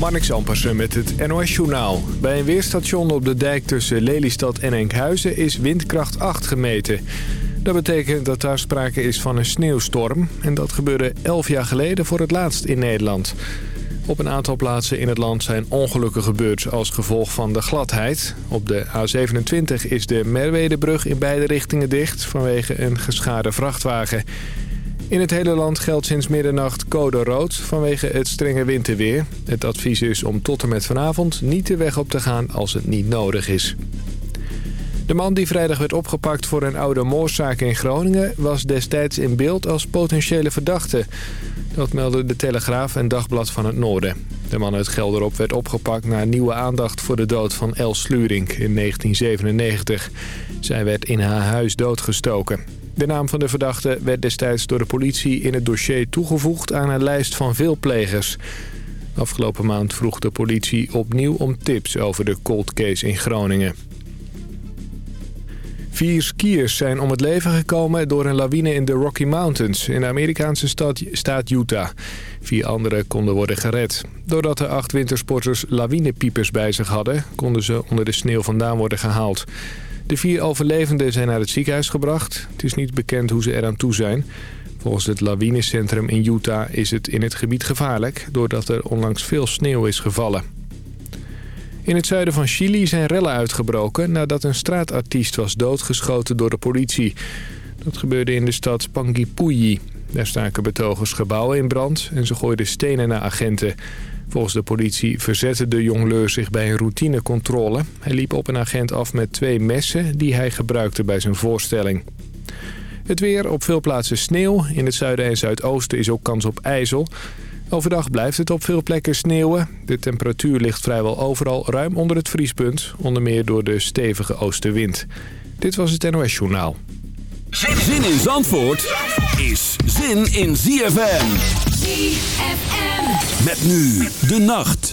Marnix Ampersen met het NOS-journaal. Bij een weerstation op de dijk tussen Lelystad en Enkhuizen is windkracht 8 gemeten. Dat betekent dat daar sprake is van een sneeuwstorm. En dat gebeurde 11 jaar geleden voor het laatst in Nederland. Op een aantal plaatsen in het land zijn ongelukken gebeurd als gevolg van de gladheid. Op de A27 is de Merwedebrug in beide richtingen dicht vanwege een geschade vrachtwagen. In het hele land geldt sinds middernacht code rood vanwege het strenge winterweer. Het advies is om tot en met vanavond niet de weg op te gaan als het niet nodig is. De man die vrijdag werd opgepakt voor een oude moordzaak in Groningen... was destijds in beeld als potentiële verdachte. Dat meldde de Telegraaf en Dagblad van het Noorden. De man uit Gelderop werd opgepakt na nieuwe aandacht voor de dood van Els Slurink in 1997. Zij werd in haar huis doodgestoken. De naam van de verdachte werd destijds door de politie in het dossier toegevoegd aan een lijst van veel plegers. Afgelopen maand vroeg de politie opnieuw om tips over de cold case in Groningen. Vier skiers zijn om het leven gekomen door een lawine in de Rocky Mountains... in de Amerikaanse stad, staat Utah. Vier anderen konden worden gered. Doordat de acht wintersporters lawinepiepers bij zich hadden... konden ze onder de sneeuw vandaan worden gehaald. De vier overlevenden zijn naar het ziekenhuis gebracht. Het is niet bekend hoe ze eraan toe zijn. Volgens het lawinecentrum in Utah is het in het gebied gevaarlijk... doordat er onlangs veel sneeuw is gevallen. In het zuiden van Chili zijn rellen uitgebroken... nadat een straatartiest was doodgeschoten door de politie. Dat gebeurde in de stad Panguipulli. Daar staken betogers gebouwen in brand en ze gooiden stenen naar agenten... Volgens de politie verzette de jongleur zich bij een routinecontrole. Hij liep op een agent af met twee messen die hij gebruikte bij zijn voorstelling. Het weer, op veel plaatsen sneeuw. In het zuiden en zuidoosten is ook kans op ijzel. Overdag blijft het op veel plekken sneeuwen. De temperatuur ligt vrijwel overal ruim onder het vriespunt. Onder meer door de stevige oostenwind. Dit was het NOS Journaal. Zin in Zandvoort is zin in ZFM. Met nu de nacht.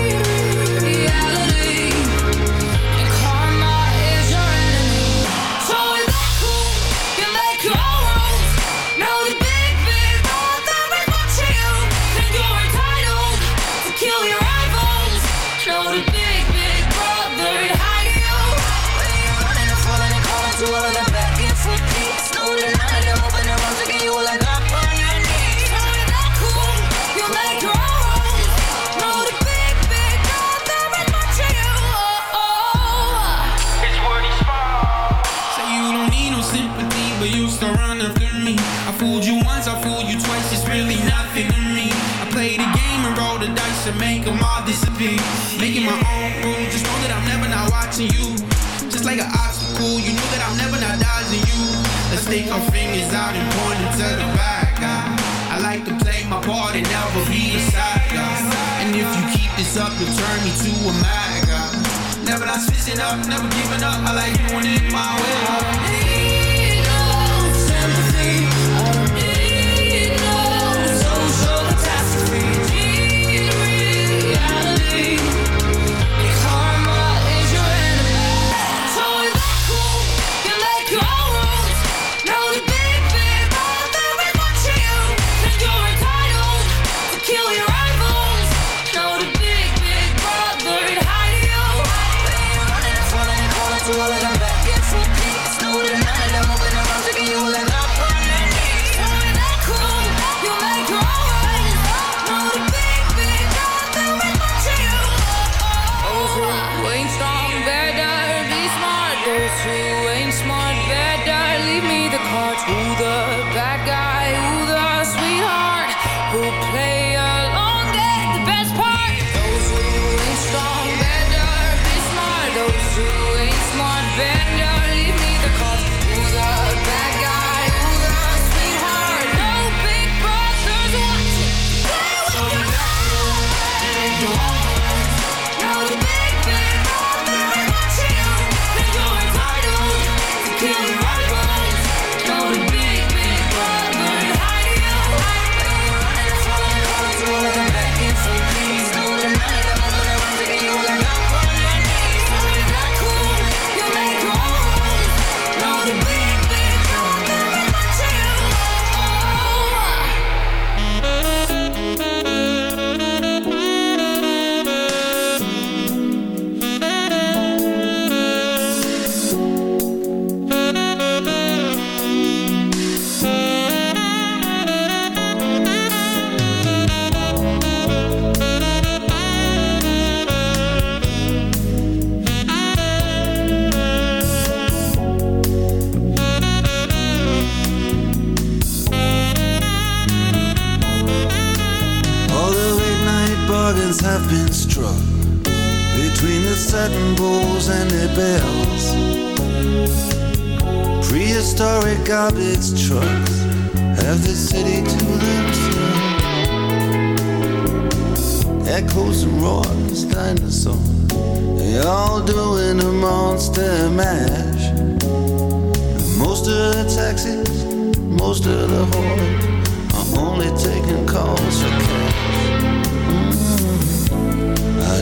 Fingers out and point it to the back. I, I like to play my part and never be a side guy. And if you keep this up, you'll turn me to a mad guy. Never not switching up, never giving up. I like doing it my way. balance have been struck between the satin bulls and their bells. Prehistoric garbage trucks have the city to themselves. Echoes and roars, dinosaurs, they all doing a monster mash. Most of the taxis, most of the hordes are only taking calls for cash.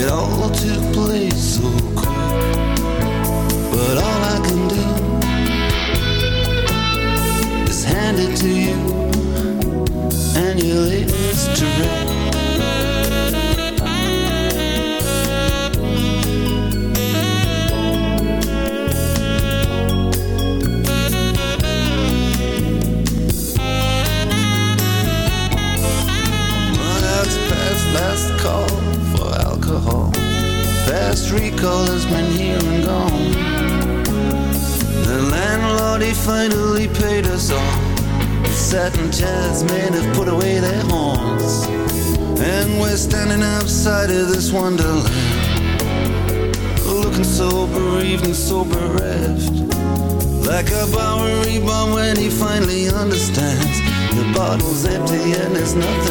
it all took place. so there's nothing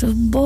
just boy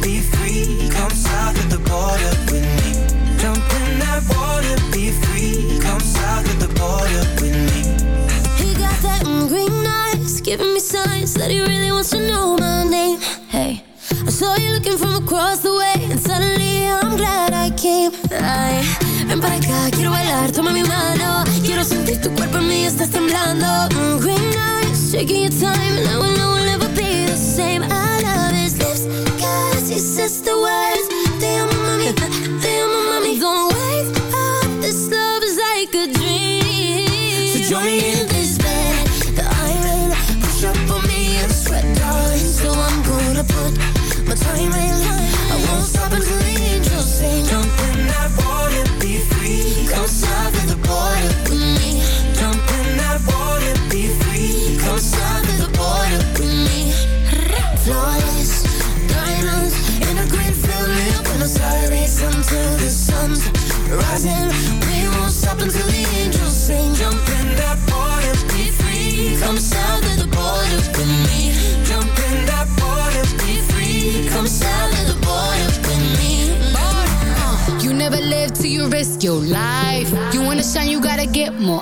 be free. Come south the border with me. Jump in that water, be free. Come south the border with me. He got that green eyes Giving me signs that he really wants to know my name. Hey I saw you looking from across the way And suddenly I'm glad I came. Mm, your time And I will know cause he says the words mami, te amo mami Don't wake up, this love is like a dream. So join me in We won't stop until the angels sing. Jump in that be free. Come. Jump in that be free Come me. Uh-huh. You never live till you risk your life. You wanna shine, you gotta get more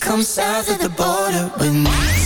free. Come south of the border with me.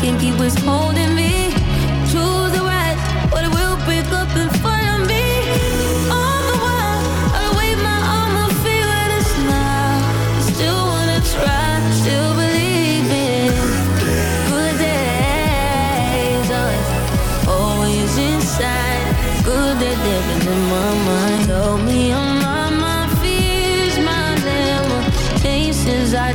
Keep what's holding me. The right, but it will break up in front of me. All the while, I wave my arm, feel it a smile. Still wanna try, still believe in good days. Always inside, good living in my mind. Me I'm on my fears, my. I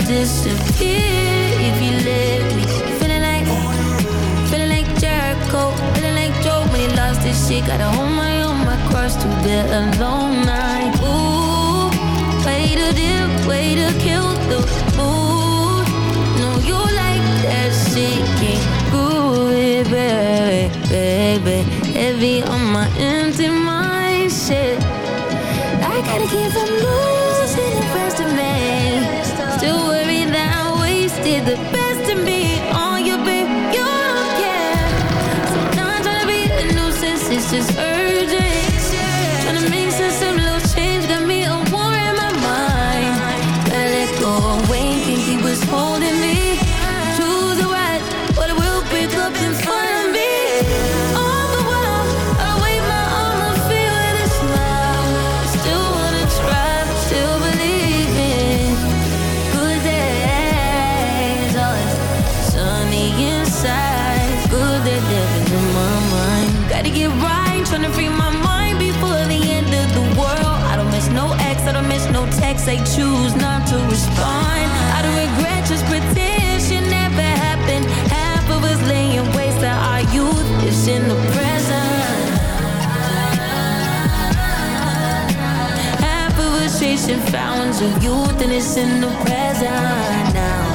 Gotta hold my own, my cross to bear alone night. Ooh, way to dip, way to kill the mood. No, you like that shit, can't baby, baby. Heavy on my empty mind, shit. I gotta keep from losing the rest of me. Still worried that I wasted the best fountains of youth and it's in the present now.